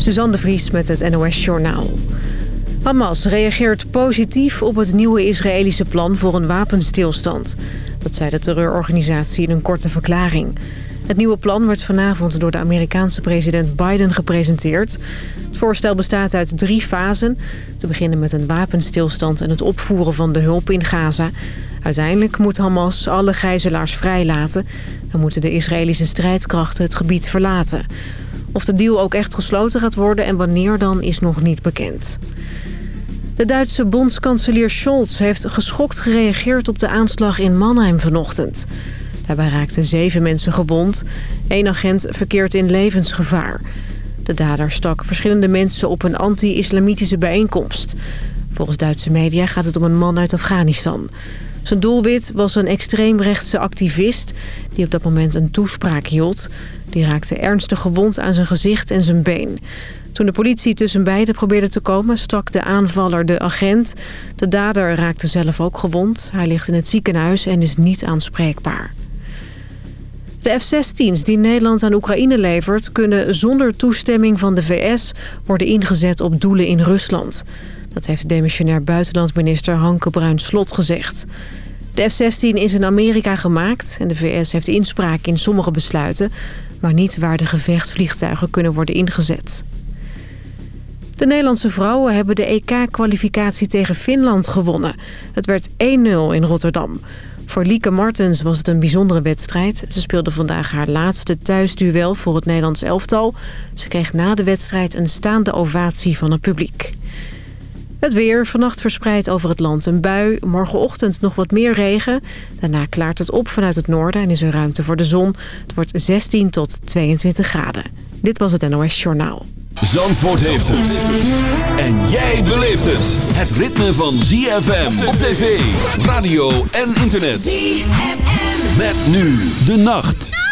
Suzanne de Vries met het NOS Journaal. Hamas reageert positief op het nieuwe Israëlische plan voor een wapenstilstand. Dat zei de terreurorganisatie in een korte verklaring. Het nieuwe plan werd vanavond door de Amerikaanse president Biden gepresenteerd. Het voorstel bestaat uit drie fasen. Te beginnen met een wapenstilstand en het opvoeren van de hulp in Gaza. Uiteindelijk moet Hamas alle gijzelaars vrijlaten... en moeten de Israëlische strijdkrachten het gebied verlaten. Of de deal ook echt gesloten gaat worden en wanneer dan is nog niet bekend. De Duitse bondskanselier Scholz heeft geschokt gereageerd op de aanslag in Mannheim vanochtend. Daarbij raakten zeven mensen gewond. Eén agent verkeert in levensgevaar. De dader stak verschillende mensen op een anti-islamitische bijeenkomst. Volgens Duitse media gaat het om een man uit Afghanistan. Zijn doelwit was een extreemrechtse activist die op dat moment een toespraak hield. Die raakte ernstig gewond aan zijn gezicht en zijn been. Toen de politie tussen beiden probeerde te komen, stak de aanvaller de agent. De dader raakte zelf ook gewond. Hij ligt in het ziekenhuis en is niet aanspreekbaar. De F-16's die Nederland aan Oekraïne levert... kunnen zonder toestemming van de VS worden ingezet op doelen in Rusland. Dat heeft demissionair buitenlandminister Hanke Bruins-Slot gezegd. De F-16 is in Amerika gemaakt en de VS heeft inspraak in sommige besluiten... maar niet waar de gevechtsvliegtuigen kunnen worden ingezet. De Nederlandse vrouwen hebben de EK-kwalificatie tegen Finland gewonnen. Het werd 1-0 in Rotterdam. Voor Lieke Martens was het een bijzondere wedstrijd. Ze speelde vandaag haar laatste thuisduel voor het Nederlands elftal. Ze kreeg na de wedstrijd een staande ovatie van het publiek. Het weer, vannacht verspreid over het land een bui. Morgenochtend nog wat meer regen. Daarna klaart het op vanuit het noorden en is er ruimte voor de zon. Het wordt 16 tot 22 graden. Dit was het NOS Journaal. Zandvoort heeft het. En jij beleeft het. Het ritme van ZFM op tv, radio en internet. ZFM. Met nu de nacht.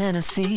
Tennessee.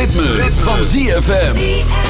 Ritme, ritme. van ZFM.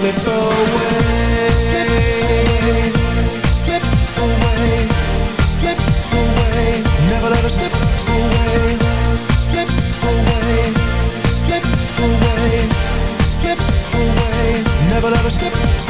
slip away. Slip, slip away. Slip away. Never let us slip away. Slip away. Slip away. Slip away. Never let us. slip away.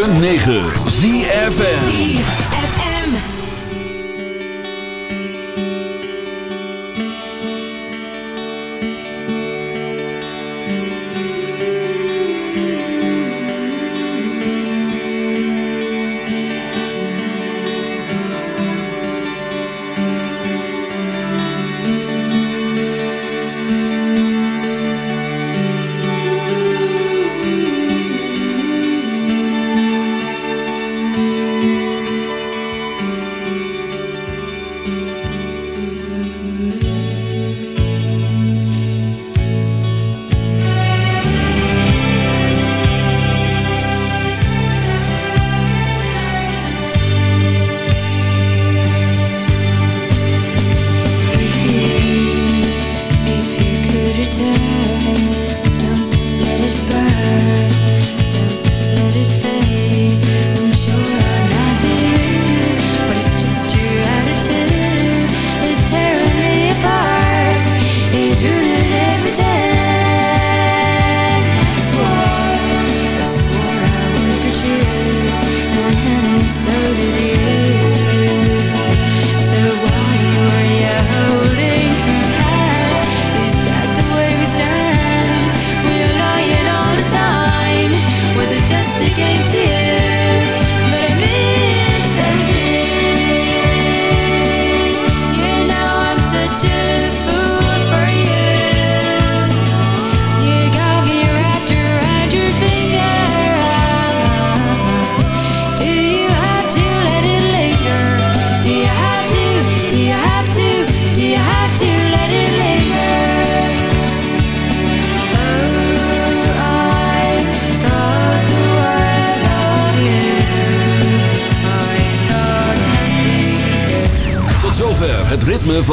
106.9 ZFN